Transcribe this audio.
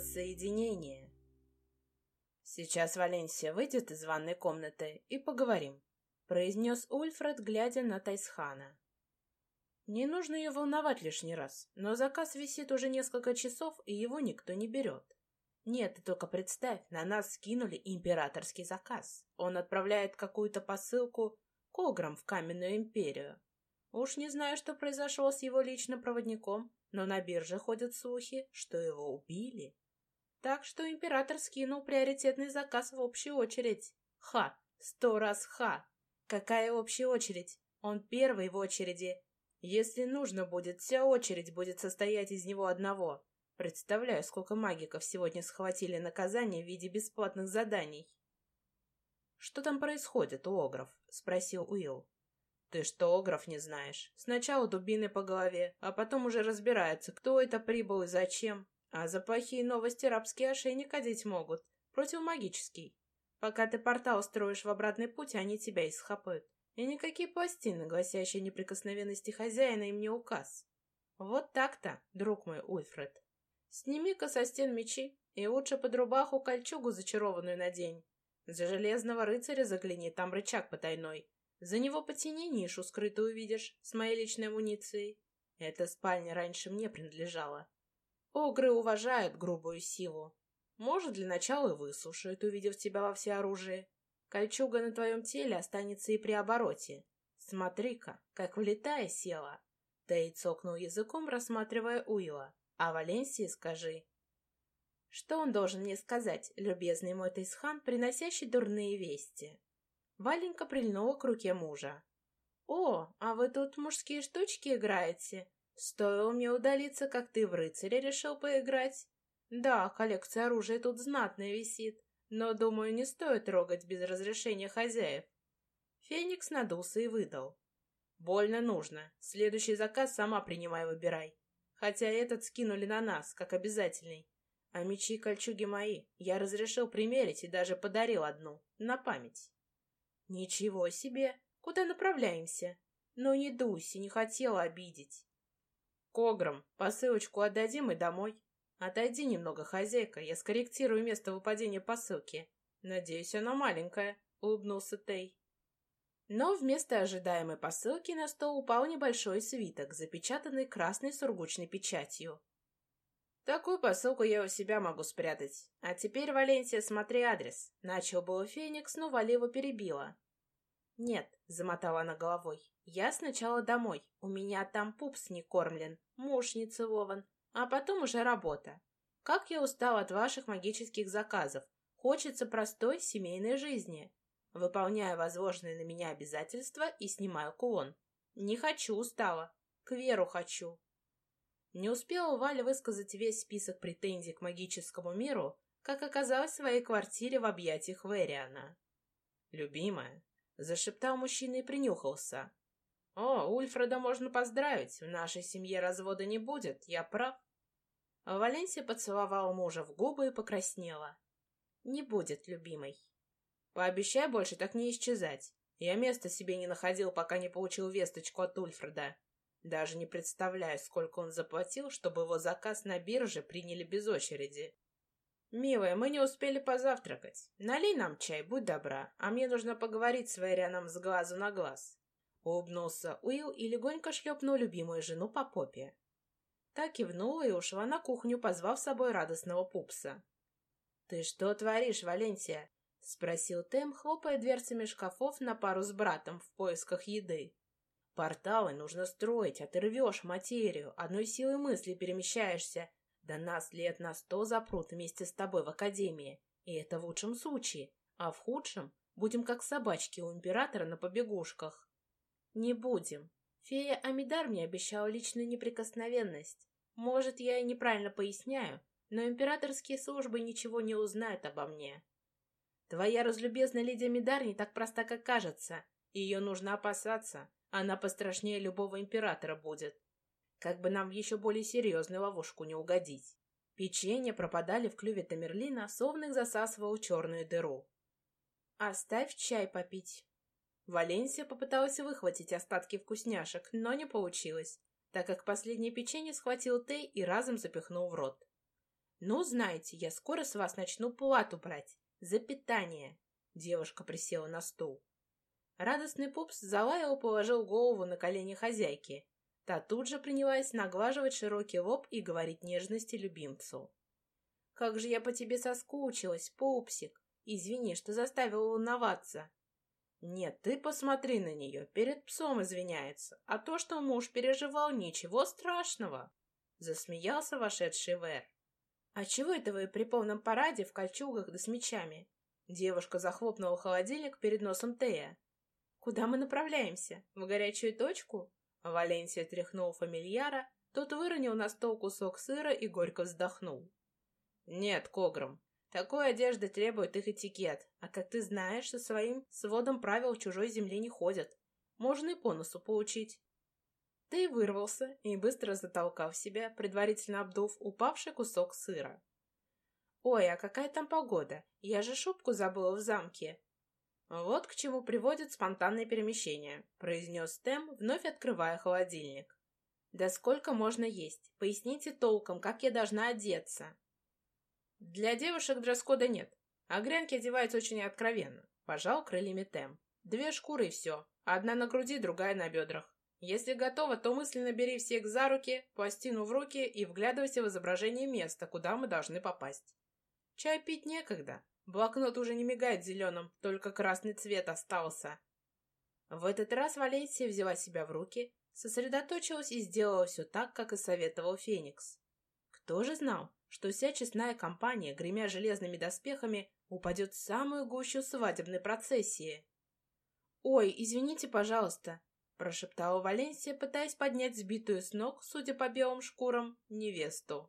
Воссоединение. Сейчас Валенсия выйдет из ванной комнаты и поговорим, произнес Ульфред, глядя на Тайсхана. Не нужно ее волновать лишний раз, но заказ висит уже несколько часов, и его никто не берет. Нет, ты только представь, на нас скинули императорский заказ. Он отправляет какую-то посылку к Ограм в Каменную империю. Уж не знаю, что произошло с его личным проводником, но на бирже ходят слухи, что его убили. Так что император скинул приоритетный заказ в общую очередь. Ха! Сто раз ха! Какая общая очередь? Он первый в очереди. Если нужно будет, вся очередь будет состоять из него одного. Представляю, сколько магиков сегодня схватили наказание в виде бесплатных заданий. «Что там происходит Огров?» — спросил Уилл. «Ты что, Огров не знаешь? Сначала дубины по голове, а потом уже разбирается, кто это прибыл и зачем. А за плохие новости рабский ошейник одеть могут. Противомагический. Пока ты портал строишь в обратный путь, они тебя исхапают. И никакие пластины, гласящие неприкосновенности хозяина, им не указ. Вот так-то, друг мой Ульфред. Сними-ка со стен мечи, и лучше под рубаху кольчугу зачарованную надень. За железного рыцаря загляни, там рычаг потайной. За него потяни нишу, скрытую увидишь, с моей личной амуницией. Эта спальня раньше мне принадлежала. Огры уважают грубую силу. Может, для начала и выслушают, увидев тебя во всеоружии. Кольчуга на твоем теле останется и при обороте. Смотри-ка, как влетая села. Тей цокнул языком, рассматривая Уилла. А Валенсии скажи. Что он должен мне сказать, любезный мой Тейсхан, приносящий дурные вести? Валенька прильнула к руке мужа. «О, а вы тут мужские штучки играете? Стоило мне удалиться, как ты в рыцаря решил поиграть. Да, коллекция оружия тут знатная висит, но, думаю, не стоит трогать без разрешения хозяев». Феникс надулся и выдал. «Больно нужно. Следующий заказ сама принимай, выбирай. Хотя этот скинули на нас, как обязательный. А мечи и кольчуги мои. Я разрешил примерить и даже подарил одну, на память». «Ничего себе! Куда направляемся?» «Ну не дуйся, не хотела обидеть». «Кограм, посылочку отдадим и домой. Отойди немного, хозяйка, я скорректирую место выпадения посылки. Надеюсь, она маленькая», — улыбнулся Тей. Но вместо ожидаемой посылки на стол упал небольшой свиток, запечатанный красной сургучной печатью. Такую посылку я у себя могу спрятать. А теперь, Валенсия, смотри адрес. Начал было Феникс, но Валева перебила. Нет, замотала она головой. Я сначала домой. У меня там пупс не кормлен, муж не целован, а потом уже работа. Как я устал от ваших магических заказов. Хочется простой семейной жизни. Выполняю возложенные на меня обязательства и снимаю кулон. Не хочу, устала. К Веру хочу. Не успела Валя высказать весь список претензий к магическому миру, как оказалась в своей квартире в объятиях Вериана. «Любимая», — зашептал мужчина и принюхался. «О, Ульфреда можно поздравить, в нашей семье развода не будет, я прав». Валенсия поцеловала мужа в губы и покраснела. «Не будет, любимый». «Пообещай больше так не исчезать. Я места себе не находил, пока не получил весточку от Ульфреда. Даже не представляю, сколько он заплатил, чтобы его заказ на бирже приняли без очереди. «Милая, мы не успели позавтракать. Налей нам чай, будь добра, а мне нужно поговорить с Вэрианом с глазу на глаз». Улыбнулся Уилл и легонько шлепнул любимую жену по попе. Так кивнула и ушла на кухню, позвав с собой радостного пупса. «Ты что творишь, Валенсия?» — спросил Тем, хлопая дверцами шкафов на пару с братом в поисках еды. Порталы нужно строить, а ты рвешь материю, одной силой мысли перемещаешься. Да нас лет на сто запрут вместе с тобой в академии. И это в лучшем случае. А в худшем будем как собачки у императора на побегушках. Не будем. Фея Амидар мне обещала личную неприкосновенность. Может, я и неправильно поясняю, но императорские службы ничего не узнают обо мне. Твоя разлюбезная леди Амидар не так проста, как кажется. Ее нужно опасаться. Она пострашнее любого императора будет. Как бы нам еще более серьезную ловушку не угодить. Печенья пропадали в клюве Тамерлина, словно их засасывал черную дыру. «Оставь чай попить». Валенсия попыталась выхватить остатки вкусняшек, но не получилось, так как последнее печенье схватил Тей и разом запихнул в рот. Ну, знаете, я скоро с вас начну плату брать. За питание. Девушка присела на стул. Радостный пупс залаял положил голову на колени хозяйки. Та тут же принялась наглаживать широкий лоб и говорить нежности любимцу. «Как же я по тебе соскучилась, пупсик! Извини, что заставила волноваться!» «Нет, ты посмотри на нее, перед псом извиняется, а то, что муж переживал, ничего страшного!» Засмеялся вошедший Вэр. «А чего это вы при полном параде в кольчугах да с мечами?» Девушка захлопнула холодильник перед носом Тея. «Куда мы направляемся? В горячую точку?» Валенсия тряхнул фамильяра, тот выронил на стол кусок сыра и горько вздохнул. «Нет, Когром, такой одежды требует их этикет, а как ты знаешь, со своим сводом правил чужой земле не ходят. Можно и по носу получить». Ты вырвался и быстро затолкал в себя, предварительно обдув упавший кусок сыра. «Ой, а какая там погода? Я же шубку забыла в замке!» «Вот к чему приводит спонтанное перемещение», — произнес Тем, вновь открывая холодильник. «Да сколько можно есть? Поясните толком, как я должна одеться». «Для девушек дресс-кода нет, а грянки одеваются очень откровенно», — пожал крыльями Тем. «Две шкуры и все, одна на груди, другая на бедрах. Если готова, то мысленно бери всех за руки, пластину в руки и вглядывайся в изображение места, куда мы должны попасть. Чай пить некогда. Блокнот уже не мигает зеленым, только красный цвет остался. В этот раз Валесия взяла себя в руки, сосредоточилась и сделала все так, как и советовал Феникс. Кто же знал, что вся честная компания, гремя железными доспехами, упадет в самую гущу свадебной процессии? «Ой, извините, пожалуйста», прошептала Валенсия, пытаясь поднять сбитую с ног, судя по белым шкурам, невесту.